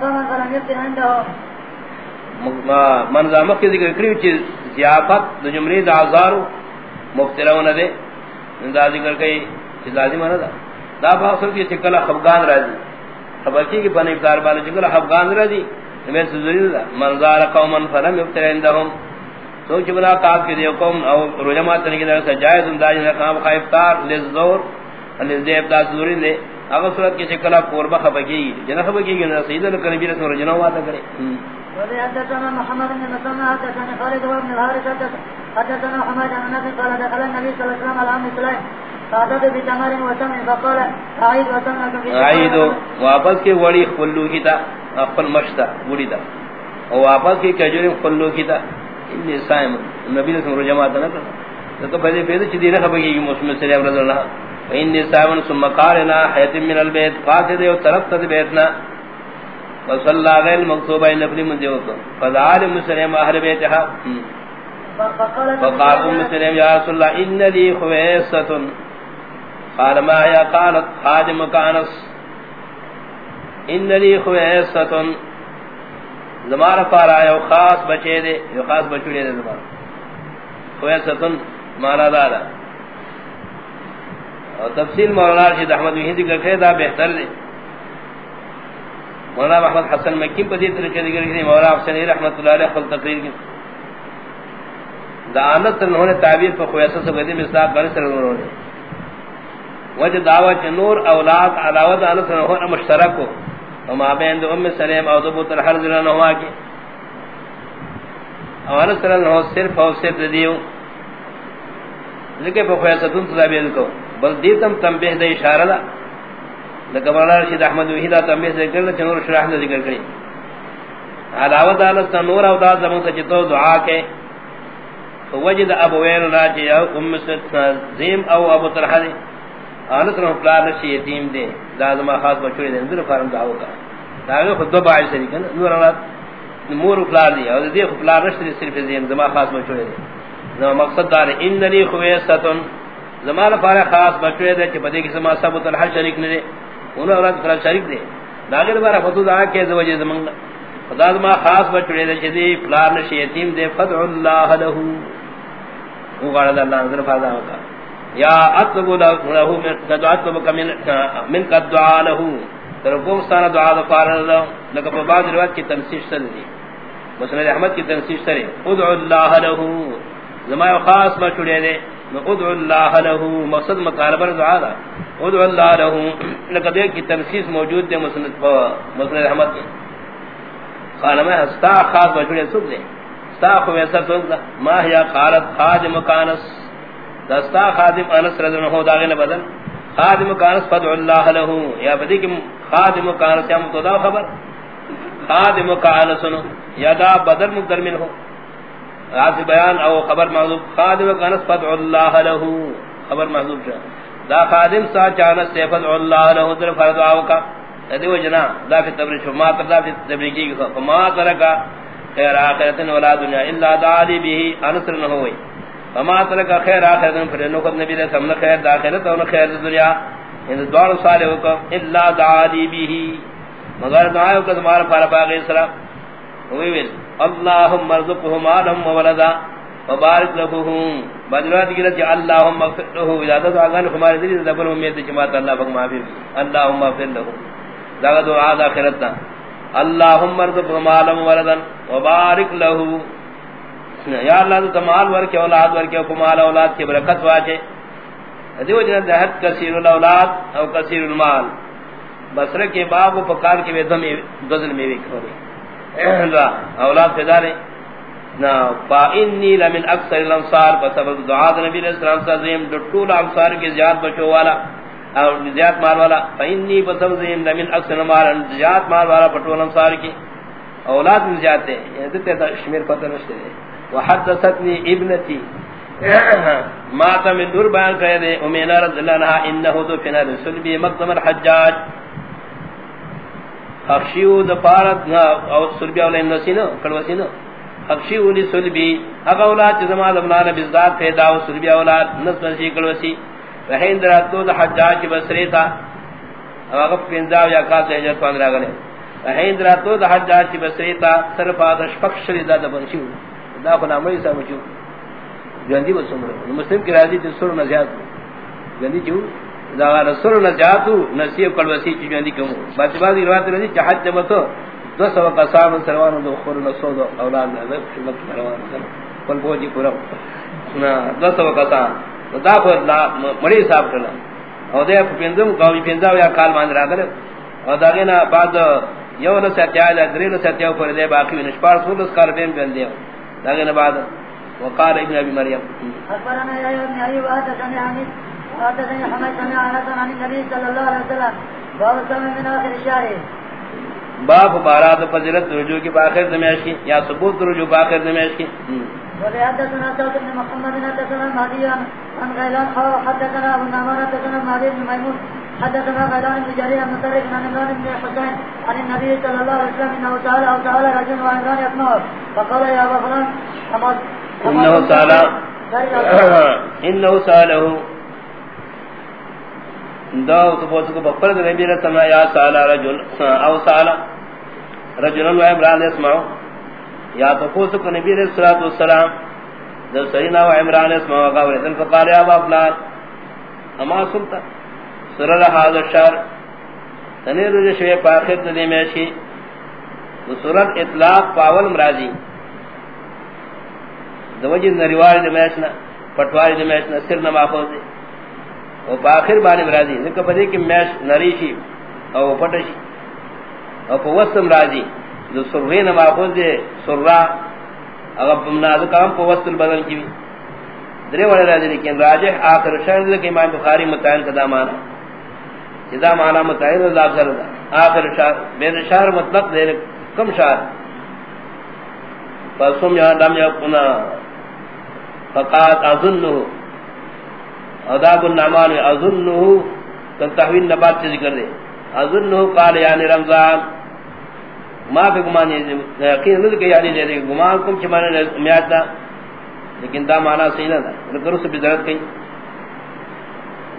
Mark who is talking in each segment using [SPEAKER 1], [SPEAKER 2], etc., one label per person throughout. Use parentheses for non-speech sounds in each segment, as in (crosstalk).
[SPEAKER 1] قوما فلم يفتن عنده
[SPEAKER 2] منظامہ کی ذکر کریو چیز زیافت دو جملی دا عزارو مفترون دے دا ذکر کئی چیز لازم آنا دا۔ دا فاصل کی چکل خفگان را دی خبرکی کی پنی افتار بالا چکل خفگان را دی میں سزوری دا۔ منظار قوما فلم یفتر عندهم سوچ بلا قاب کی دیو قوم او رجمات تنکی در سجائز انداجن رقام خائفتار لزدور لزدیب دا سزوری دے۔ اگر صورت کی چکل قربہ خفگی جنہ خفگی گی سیدہ لکنبی رسم رجنہ واتا کرے
[SPEAKER 1] حدثنا محمد بن مسلم حدثنا خالد بن الحارث حدثنا حماد بن نبي قال دخل النبي صلى الله عليه وسلم على ام سليم فاتت بتمر وسم فقال اعيد
[SPEAKER 2] اعيد واپس کے وڑی خلو کی تا اپن مشتا وڑی دا اور واپس کے کجور خلو کی تا ان سائم نبی نے سمجھ جماعت نہ کر تو پہلے پہلے چ دینا خبر کی مسلم سے رضی اللہ ان سائم ثم قالنا حيث من البيت، قاصد وطرف تد بیتنا وصلى غير المكتوبة إن ابن من ديوكو فذعال مسلم أهل بيتها. فقال أم مسلم يا رسول الله، إن لي خويسة قال، ما هي؟ قالت، خادم كانس. إن لي خويسة زمان فارا يو خاص بچے دے خاص بچو دے زمان خویسة مانا دادا اور تفصیل مولانا رشید احمد وحیدی کا دا بہتر دے۔ مولانا محمد حسن مکی پر دیتر کے دیگر کسی مولانا حسن رحمت اللہ علیہ خل تقریر کی۔ دعانت انہوں نے تعبیر پر خویسہ سے قدیم اصلاح کرنے سے انہوں نے۔ وجہ دعوی چھ نور اولاد علاوت آنت انہوں نے مشترک ہو۔ وما بین دو ام سلیم او دبو تر حرز لنا ہوا کی اوانت صلی اللہ علیہ صرف او صرف دیو۔ لیکن پر خویسہ تن تدابیر کو بل دیتم تنبیح دے اشارہ دا لکہ مولانا رشید احمد وحیدہ تنبیح سے کرنے چھ نور شرح نے ذکر کری علاوہ علاوت آنت نور او دا زمان سے چتو دعا کے وجد ابوین راجی او ام زیم او ابو طرح دے آنت رہو پلار نشی یتیم دے لازمہ خاص بچوڑی دے اندر فارم دعو کا داگے خود دو باعث شریک ہے نور اللہ مور پلار دی او دے پلار نشی صرف زیم زما خاص بچوڑی دے مقصد دار ان لی خویستن زما لپاره خاص بچوڑی دے کہ بدے کی سما سب طرح شریک نے دے انہوں اولاد طرح شریک دے داگے دوبارہ فتو دا کہ زوجہ زمان خدا زما خاص بچوڑی دے کہ دی پلار نشی یتیم دے فدع اللہ لہو وہ گاڑا دا اللہ نظر فاضا ہوتا یا اطلب له من اطلب من من قد دعا له. ترکو دعا دا فارا له لکہ پر بعض روایت کی تنسیش سر دی. مسند احمد کی تنسیش سر ادعو اللہ له. زمائی خاص ما دے ادعو اللہ له مقصد مطالبہ دعا دا۔ ادعو اللہ له لکہ دیکھ کی تنسیش موجود دے مسند احمد کی قال میں ہستا خاص ما سب دے۔ استاخ ویسا تو ما هي قالت خادم كانس دستا خادم انس رضی اللہ عنہ داغنے بدل خادم کانس فدع اللہ له یا بدی کہ خادم کانس یا متدا خبر۔ خادم کانس یا دا بدل مقدر من ہو راز بیان او خبر محذوب خادم کانس فدع اللہ له خبر محذوب ہے دا خادم سا چانس سے فدع اللہ له در فرض او کا. دیو جنا، دا فی تبری شما تر فی تبری کی ما ترکا خیر آخرت ولا دنیا الا دعالی به انصر نہ ہوئی. فما ترک خیر آخرت پر نو نبی نے سمن خیر داخلت اور خیر دنیا. ان دوار صالح کو الا دعالی به مگر دعا کو تمہارا پر باغ اسلام ہوئی ویل. اللهم ارزقهم مالا وولدا وبارك لهم بدرات کی رضی اللهم اغفر له اجازت اگان ہمارے دل دبل امید جماعت اللہ پاک معافی اللهم اغفر له دا دعا اخرت اللهم ارزقهم مالا وولدا وبارك له یا اللہ تو مال ور کے اولاد ور کے کمال اولاد کی برکت واجے دیو جن دہت کثیر الاولاد او کثیر المال. بصرہ کے باب و پکار کے ودم غزل میں بھی کھوری اولاد پیدا رہے نا، فا انی لمن اکثر الانصار بسبب دعاء نبی علیہ السلام سے زیم ٹول انصار کے زیاد بچو والا اور زیاد مال والا۔ فانی بسبب زیم لمن اکثر مال زیاد مال والا پٹول انصار کی اولاد میں زیادہ ہیں یہ تے شمیر پتہ نشتے وحدثتني ابنتي۔ (clears throat) ما تم دور بیان کرے دے امینا رضی اللہ عنہ انہو دو فنا رسول بی مقدم الحجاج۔ خفشیو دو پارت نا، او سلبی اولا انسینو کلوسینو خفشیو لی سلبی. اگا اولاد جزمان دمنا بزداد پیدا و سلبی اولاد، نصف نسی کلوسی رحین دراتو دو حجاج بسری تا. اگا پینزاو یا کاس حجت پاندرا گلے. هند راتو د حجاج کی بصری تا صرف ادش پخش دا د بنشو دا خو نامه یې سمجو جندي وسمره مسلم کی راضی ته سر نزیات جندي جو دا رسول نجاتو نصیب کل وسی چ جندي کوم بعد بعد روایت رضی چ حج متو دو سو قسام سروان دو خور نسو دو اولاد نہ نه خدمت روان کل بوجی پورا نا دو سو قسام دا خو مړی صاحب کړه او دې پینځم قومي پینځاو یا کال باندې راغله. او داغه نه بعد یو نو ستیا له درې نو ستیا پر دې باقی نشپار سولس کار دیم بن دیو داغه نه بعد وقال ابن ابي مريم
[SPEAKER 1] اخبرنا يا ابن ايوب هذا كان كان حميد سمع عن النبي صلى الله عليه وسلم باب سمع من اخر الشهر
[SPEAKER 2] باب بارات فضیلت رجوع کی باخر دمیش کی یا ثبوت رجوع باخر دمیش کی۔
[SPEAKER 1] وحدثنا سعد بن محمد حدثنا المهدي عن غيلان حدثنا ابو نعمان حدثنا المهدي بن ميمون حدثنا غيلان بن جرير عن مسرق عن عمران بن حسين عن النبي صلى الله عليه وسلم انه سال او سال رجل وعمران يسمعه فقال يا ابا فلان
[SPEAKER 2] انه سال انه ساله دو تو بوت کو بپر دے نبی رسول یا سال رجل او سال رجل و عمران يسمعه یا تو پوس کو نبی علیہ الصلوۃ والسلام جب سرینا و عمران اسما وقال ان فقال يا ابا فلان، اما سنت سر هذا الشهر تنیر جو شے پاخر دے میں شی تو اطلاق پاول مرادی دوجن نریوار دے میشنا پٹواری دے میشنا سر نہ ماخوذ دے او پاخر بانی مرادی ذکر پدے کہ میش نریشی او پٹشی او پوسم راضی جو سروے نہ ماخوذ دے سرا اگر بمناز کام کو وصل بدل کی درے والے راضی لیکن راجح آخر شہر کہ امام بخاری متعین کا دامان اذا معنی متعین رضا افضل دا آخر شہر بین شہر مطلق دے کم شہر فاسم یہاں دم یقنا فقات اظنه اداب النعمان اظنه تحویل نبات سے ذکر دے. اظنه قال یعنی رمضان. ما پہ گمان یقین نہیں کہ یعنی دے گمان کم چمانے میاد دا لیکن دا معنی صحیح نہ تھا لیکن اس بھی ضرورت کہیں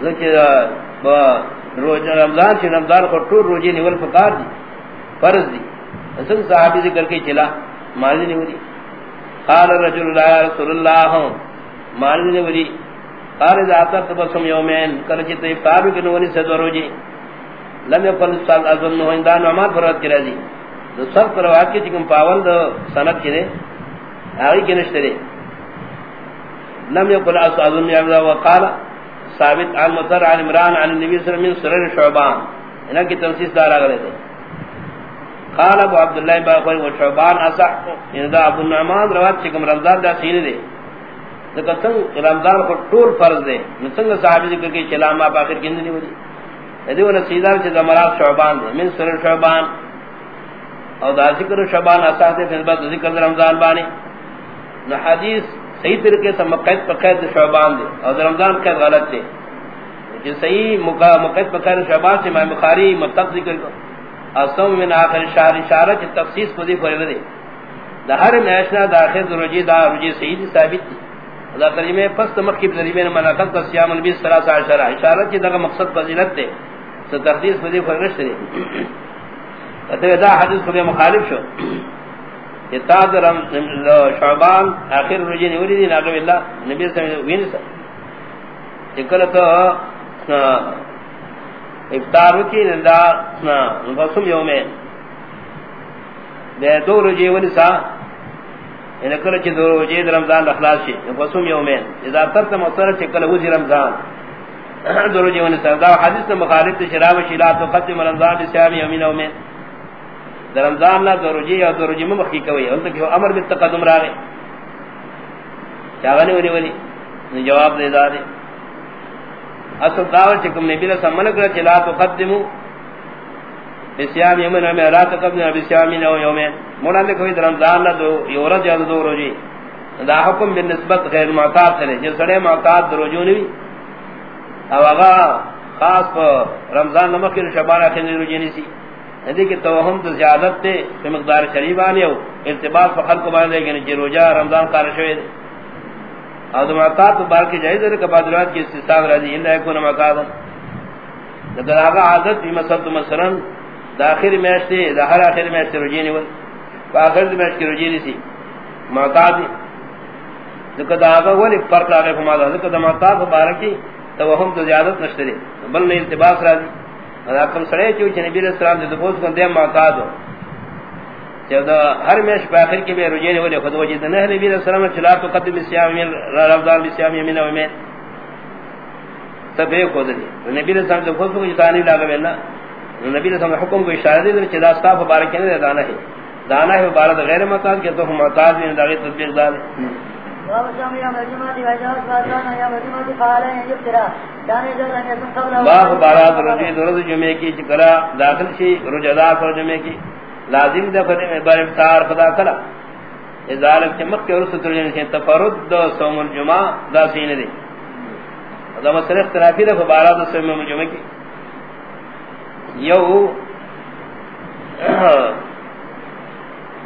[SPEAKER 2] لیکن روز رمضان سے رمضان کو ٹور روزے نیول فقار دی، فرض دی. اصل صحابی ذکر کے چلا مالی نہیں ہوئی. قال رجل اللہ رسول اللہ ہاں. مالی نہیں ہوئی. قال اذا اثر تبسم یومین کلچی تو افطار بھی کنونی سے دو روزے لم يقل استاد اظن هو اندان عماد فرات کی رضی دو سب روایت کی چکم پاول دو سند کی دے آگئی کی نشتے لم يقل استاد اظن یعنی یعبدہ وقال ثابت عن مطر عن عمران عن النبي صلى الله عليه وسلم من سرر شعبان. انہا کی تنسیس دارا کرے دے قال ابو عبداللہ باقوی و شعبان، اصح ان دا ابو النعمان روایت چکم رمضان دا سین دے لیکن سنگ رمضان کو طول فرض دے سنگ صحابی ذکر کی چلا ما باقر کند نہیں ہوئی ادی وہ نسیدار چیز مراد شعبان دے من سرر شعبان. او دا ذکر شعبان اصح دے پھر بعد ذکر رمضان بانی نو حدیث صحیح طریقے سے مقید پر قید شعبان دے اور رمضان قید غلط دے جو صحیح مقید پر قید شعبان سے میں بخاری متق ذکر کو اصم من آخر شہر اشارہ کی تفسیس کو دی. فرد دے دا ہر میشنا دا آخر دا رجی دا رجی صحیح دی، ثابت دی. دا ترجمہ پس مخیب ذریبین مناقب کا سیام البیس سلاسہ عشرہ اشارہ کی دا مقصد فضیلت دے تو تقدیس کو دی فرد دے دا حدیث کو مخالف شو. اتاد شعبان آخر رجی نوری دی ناقب اللہ نبی صلی اللہ علیہ وسلم چکل تو افطار کی نندا نفسم یومین دے دو رجی ونسا یعنی انکل چی دو رجی در رمضان اخلاص شی نفسم یومین اذا ترت مصر چکل وزی رمضان. دو رجی ونسا دا حدیث مخالف شراب شیلات و قدم رمضان بسیامی یومین یومین در رمضان نہ دروجی یا دروجی میں مخی کوئی ان تک امر بالتقدم راغے چاغنی وری وری جواب دے دار اصل دعوت چکم نبی نے سمن کر چلا تو قدمو بسیام یمن میں رات قبل بسیام نو یوم مولا نے کوئی رمضان نہ دو یورا جا دو روجی دا حکم بالنسبت غیر معتاد ہے جس سڑے معتاد دروجو نہیں او اگا خاص رمضان نمک شبانہ کے روجی نہیں سی۔ ندی کہ توہم تو زیادت تے کہ مقدار شریبانی ہو۔ ارتباط فخل کو باندھے کہ جی روجہ رمضان کا رشوے دے۔ اور معتاد تو بار کی جائز ہے کہ بعد کی استثاب راضی الا يكون معتادا۔ لیکن اگر عادت بھی مسد مثلا داخل میچ تھی داخل آخر میچ سے رجی نہیں ہوئی آخر میچ کی رجی نہیں تھی معتاد ذکر دا آگا ولی فرق آگے فمادا ذکر دا معتاد فبارکی تو ہم تو زیادت نشتری بل نہیں التباس را دی ادا کم سڑے چوئی چھ نبی علیہ السلام دے دفوز کن دیم معتاد ہو جب دا ہر میش پہ آخر کی بے رجی نہیں ہوئی خود وجید نہ نبی علیہ السلام چلا تو قدم سیام یمین رفضان بسیام یمین و یمین. سب ایک ہو دلی نبی علیہ السلام دے دفوز کن جتانی لاغا بینا نبی علیہ السلام حکم کو اشارہ دے چھ دا ستا فبارکی نہیں دانا ہے۔ دانا ہے بارد غیر معتاد کہ تو معتاد بھی داغی تطبیق دار باب بارات رجی درد جمعے کی چکرا داخل شی رجدا پر جمعے کی۔ لازم دفر بار افطار خدا کلا۔ ازالک چمک کے رسط رجن سے تفرد دو سوم الجمعہ دا سین دے۔ دا مسئلہ اختلافی دفر بارات سوم الجمعہ کی۔ یو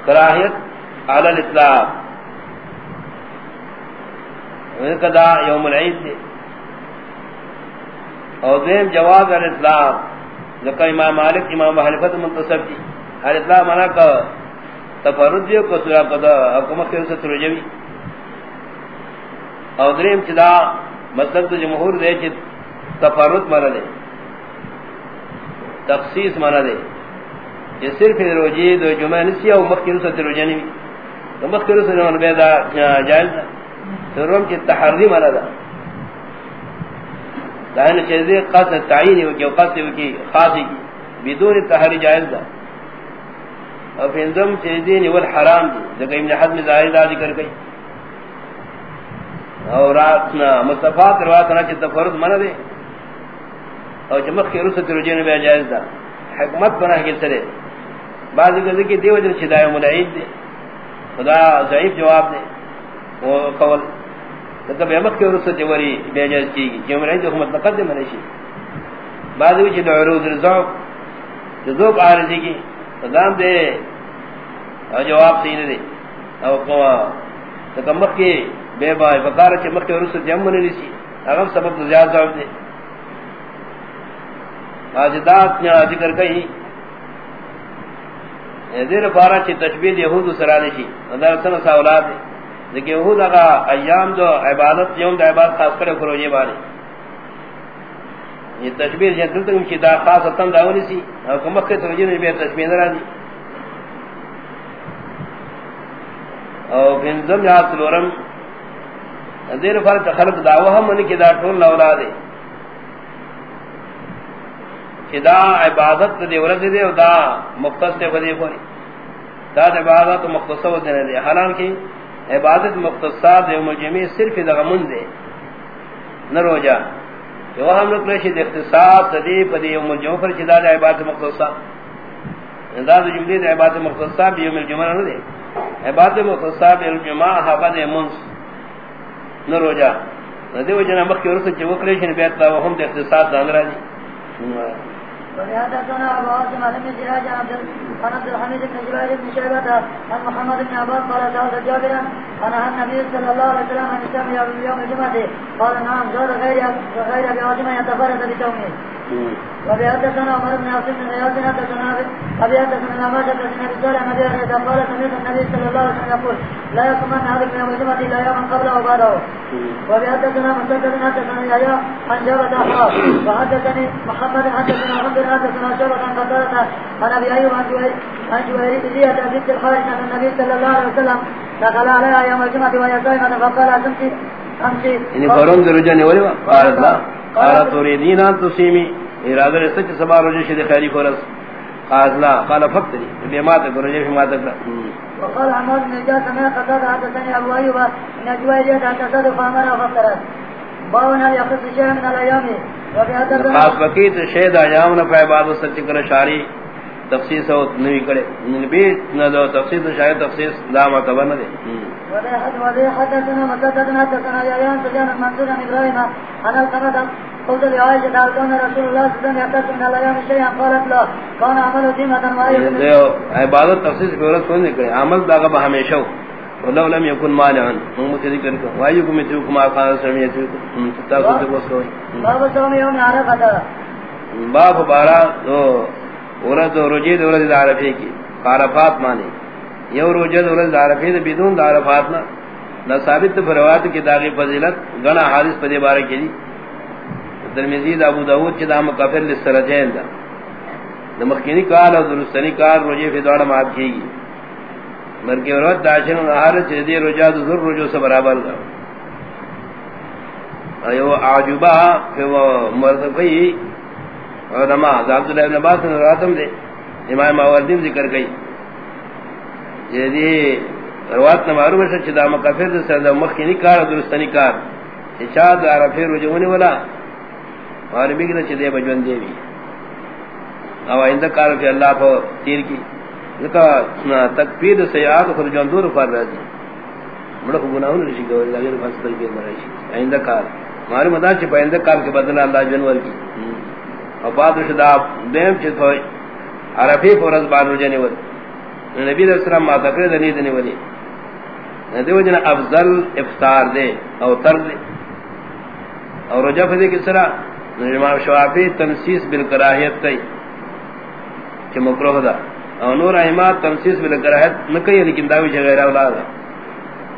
[SPEAKER 2] کراہیت علی الاطلاق کدا یوم العید دے۔ اور دیم جواز علی الاطلاق ذکر امام مالک، امام حلفت منتصب کی۔ علی الاطلاق مانا کا تفرد دیو کو سورا قدا حکومت کے رسط رجوی اور دریم چدا مطلب تو جمہور دے چھ تفرد مانا دے تخصیص مانا دے۔ یہ صرف روجی دو جمعہ نسی او مخیر سے روجنی تو مخیر سے من بیدا جائز تو روم کی تحریم علی دا۔ دائن چیزی قصد تعین ہو کی قصد ہو کی خاصی کی۔ بدون تحری جائز دا۔ اور پھر چیزی نول حرام دی۔ جگہ ابن حد میں ظاہر دا ذکر گئی اور راتنا مصطفات رواتنا چی تفرد منع دے۔ اور جمخ کی رسط رجین بے جائز دا حکمت بنا کے سرے بعض کہتے کہ دیو جن چھدائے ملعید دے خدا ضعیف جواب دے وہ قول. تب یمک کے رسط وری بے جائز کی گی جو ملعید حکمت مقدم منشی بعض کہتے کہ عروض رزوق رزوق آرزی کی خدام دے اور جواب سینے دے اور قوا تکمک کے بے بائی فقارت چمک کے رسط جم منی اغم سبب زیادہ ضعف دے آجدات نے ذکر کئی دیر فارا چی تشبیل یہود سرانے شی اندر سن سا اولاد ہے لیکن یہود اگا ایام دو عبادت، یوم دا عبادت خاص کرے فروجے بانے یہ تشبیل جن دلتک مچی دا خاص اتن داولی سی۔ اور کمک کے توجہ نے بھی تشبیل نرا دی۔ اور پھر جہاں سلورم دیر فارا تخلق دعوہ ہم منی کی دا ٹھول اولاد ہے۔ دا عبادت دے ورد دے او دا مختص دے بدے کوئی دا عبادت مختص دے دے۔ حالانکہ عبادت مختصات دے مجمع صرف دا غمن دے۔ نہ روجا جو ہم لوگ لے شد اختصاص دے پدی یوم الجمعہ پر چدا دے عبادت مختصا دا دے جملے دے عبادت مختصا بھی یوم الجمعہ نہ دے۔ عبادت مختصا بھی یوم الجمعہ ہوا دے منس نہ روجا دے وجنا مخ ورس چ وکلے شن بیت دا ہم دے اختصاص دان راجی
[SPEAKER 1] وحدثنا ابو عاصم عن ابن سراج عن عبد الحميد بن جبير بن شيبة عن محمد بن عباس قال سألت جابرا أنا النبي صلى الله عليه وسلم عن السلام يوم الجمعة قال نعم زاد غير غير ابي عاصم يتفرد بتومه وابي حدثنا عمر بن عاصم بن غياث حدثنا ابي حدثنا نماذج حدثنا رسالة النبي اذا قال سمعت النبي صلى الله عليه وسلم يقول لا يقومن احدكم يوم الجمعة الا يوما قبله وبعده وابي حدثنا مسدد حدثنا يحيى عن جابر احرى وحدثني محمد حدثنا محمد حدثنا شعبة عن قتادة عن ابي ايوب عن جويرية بنت الخارج عن النبي صلى الله عليه وسلم دخل عليها يوم الجمعة وهي صائمة فقال امشي امشي
[SPEAKER 2] یعنی فورن درجہ نے ولی قالت لا قالت تريدين ان تصيمي ارادہ نے سچ سبا روزے شد خیری فرض قالت لا. قال فقتني بے ما تے روزے ما تے
[SPEAKER 1] وقال عمر بن جاس ما قتادة حدثني ابو ايوب ان جويرية حدثت فامر وفطرت باونا يخص شيئا من الايام
[SPEAKER 2] خاص بقیت شہد ایام نہ پے بعد سچ کر شاری. تفسیر او نوی کرے نبی نہ دو تفسیر شاید تفسیر لا معتبر نہ دے۔
[SPEAKER 1] ولا حد ولا حدثنا مسددنا حدثنا يا يان سجان منصور ابراهيم انا قرأت قلت لعائشة قال كان رسول الله صلى الله عليه وسلم يقتص من الايام شيئا قالت لا كان عمل
[SPEAKER 2] عبادت پہ عورت داغا با ہمیشہ ولو لم يكن مانعا من متذكر وايكم يتوكم ما قال سميتكم تتاكم کوئی
[SPEAKER 1] باب يوم عرفه
[SPEAKER 2] باب بارا تو ورد رجید ورد عرفی کی عرفات مانی یو رجید ورد عرفی دے بدون دا عرفات نا نہ ثابت فروات کی داغی فضیلت گنا حادث پدی بارے کی دی ترمذی ابو داؤد چ دام کفر للسرجین دا نمکینی کال اور درستنی کال رجی فی دوڑ مات کی گی مرکی ورد دا عشن داشن نہار چ دی رجا ذر رجو سے برابر دا ایو عجبہ کہ وہ مرد کوئی علماء عبد اللہ ابن عباس نے راتم دے امام ماوردی ذکر گئی یہ دی روات نہ معلوم ہے کہ دا مکافر دے سر مخکنی کار درستنی کار۔ اشاد عرفی رجونی والا۔ اور بھی کہ چدے بجون دے بھی او اند کار کہ اللہ کو تیر کی۔ ذکا تکبیر سیئات خود جون دور فار راضی بڑا گناہ نہیں شکو لگے فاصل کے مرشی اند کار۔ ہمارے مدار چ پائندہ کار کے بدلہ اللہ جنور کی۔ وفات شدا دیم چھ ہوئی. عرفی فرض بار رجنے ول نبی علیہ السلام ما تکرے دنی دنی ولی دیو جن افضل افطار دے او تر دے. اور رجب دے کس طرح امام شوافی تنسیس بالکراہیت تی کہ مکروہ دا. او نور احمد تنسیس بالکراہیت نکئی، لیکن داوی چھ غیر اولاد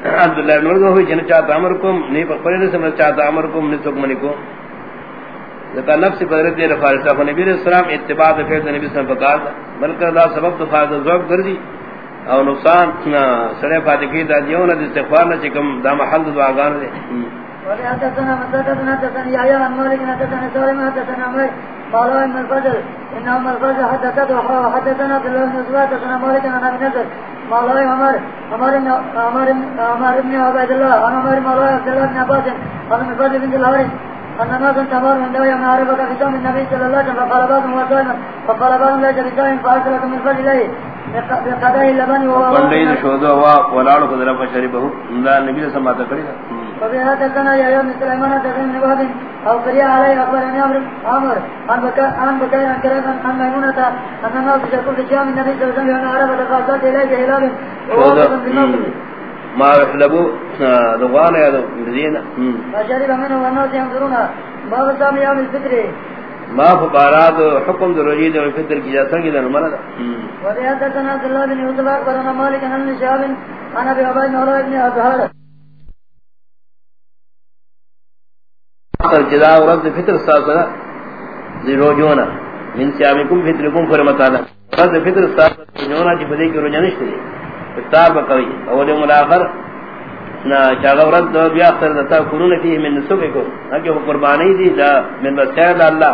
[SPEAKER 2] عبداللہ بن عمر ہوئی جن چاہتا امرکم نہیں پر قرآن سے چاہتا امرکم نسوک منکم ذکا نفس قدرت دے فارسہ کو نبی علیہ السلام اتباع دے فیض نبی صلی اللہ علیہ وسلم فقال بلکہ دا سبب تو فائدہ ذوق کردی او نقصان سڑے فاتح کی دا دیون دا استغفار نہ چکم دا محل دعا گان دے
[SPEAKER 1] حدثنا مسددنا حدثنا يحيى عن مالك حدثنا سالم، حدثنا عمر، قال ابن الفضل ان ام الفضل حدثت وحدثنا عبد الله بن زبير حدثنا مالك عن ابي نضر، قال عمر عمر بن، عمر عمر بن عبد الله، عن عمر مولى عبد الله بن عباس قال من فضل بن الحارث ان الناس تمر من دوي معرفه ختام النبي صلى الله عليه وسلم فقال بعضهم وصائما فقال بعضهم لا جريان فارسلكم من فضل الله بقضاء اللبن وهو
[SPEAKER 2] قندين شهدوا ولالو قدر فشربه لا النبي صلى الله عليه وسلم
[SPEAKER 1] وبها تكنا يا يوم سليمان تكن نباد او قريا علي اخبرني امر عمر عن بكاء عن بكاء عن كريم عن ميمونة ان الناس يقول جامع النبي صلى الله عليه وسلم عرفة فاصلت اليه هلال
[SPEAKER 2] ما يحلبوا دغان يا مدينة
[SPEAKER 1] فشرب منه والناس ينظرون باب سام يوم الفطر.
[SPEAKER 2] ما فباراد حكم درجيد والفطر کی جاسن کی دن مرد
[SPEAKER 1] وحدثنا عبد الله بن يوسف اخبرنا مالك عن ابن شهاب عن ابي عبيد مولى ابن ازهر
[SPEAKER 2] جدا ورد فطر ساسا روجونا. من سیامکم فطرکم فرمتانا. رد فطر ساسا روجونا چی فدی کی روجانشت دی. افطار بقوی اول یوم الاخر نا چاگا ورد دو بیا اختر دتا کنون فیه من نسوکو اکی قربانی دی دا من بسیر اللہ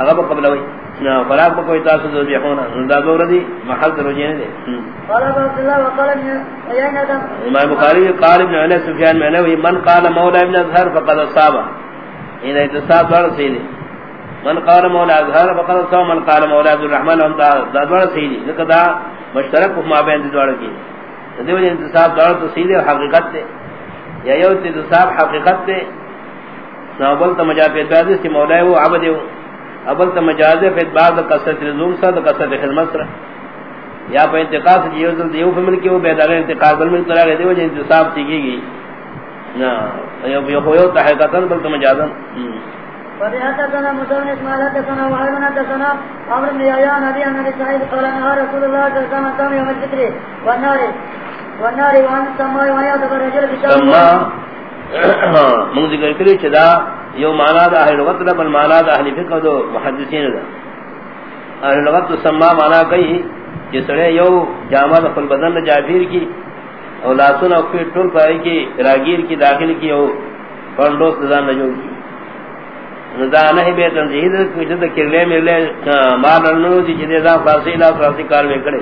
[SPEAKER 2] اغا قبلوی نا فراق بکوی تاسو دو بیخونا دا دو ردی محل در روجین دی
[SPEAKER 1] قال عبد الله وقال ابن
[SPEAKER 2] بخاری قال ابن علی سفیان میں نوی من قال مولا ابن اظہر فقد اصابہ ان اتصاب دوڑ سیدی من قال مولا اظہر فقد اصابہ من قال مولا عبد الرحمن ہم دا دوڑ سیدی لکہ مشترک ما بین دوڑ کی دیو جن انتصاب دوڑ تو سیدی حقیقت تے یا یو انتصاب حقیقت تے نو بل تو مجاز پہ بعد اس مولا وہ عبد ہے ابل تو مجاز پہ بعد کثرت لزوم سے کثرت خدمت سے یا پہ انتقاص دیو دل دیو فمل کی وہ بیدار انتقاص بل میں طرح دیو جن انتصاب تیگی گی نا یو یو یو تحقیقتا بل تو مجازن
[SPEAKER 1] وبهذا مسلم اسماعيل حدثنا وعيد حدثنا عمرو بن يحيى نبي عن ابي سعيد قال نهى رسول الله صلى الله عليه وسلم يوم الفطر والنار والنار وان السماء الرجل
[SPEAKER 2] من ذکر چدا یو دا اہل لغت دا بل دا اہل فقہ دو محدثین دا اہل لغت سما کئی یو جامع بدن جابیر کی، او لاسون او پھر ٹول کی راگیر کی، داخل کی، او پرندوس کی. کچھ کرلے ملے مال دی دا کار میں کڑے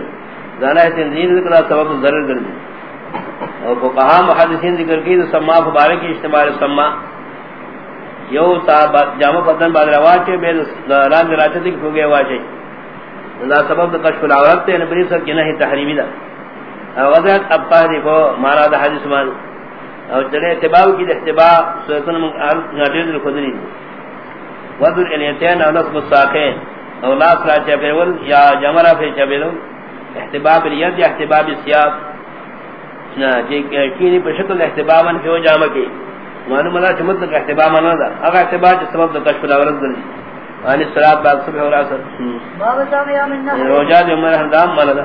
[SPEAKER 2] زانہ ہے تنزیر ذکر سبب ضرر گردی۔ اور فقہا محدثین ذکر کی تو سما مبارک کی اجتماع سما یو صاحب جامع بدن بعد رواج کے بے ران راچے تک ہو گئے واجے دا سبب دا کشف العورت تے نبی صلی اللہ علیہ تحریمی دا۔ وضعت ابقا دیکھو مارا دا حدیث مان اور چلے اتباع کی اتباع سورتن من ناٹیر دل خدری وضر الیتین او نصب الساقین او لاس را چپیول یا جمرہ پہ چپیول احتباب الید یا احتباب السیاب. کینی پر شکل احتبابا فیو جامع کی. معلوم اللہ چمت کا احتباب مانا دا. اگر احتباب جس سبب دا کشف العورت گردی ان الصلاه بعد صبح اور عصر
[SPEAKER 1] باب سامي من نحر
[SPEAKER 2] روجا جو مرحم دام مانا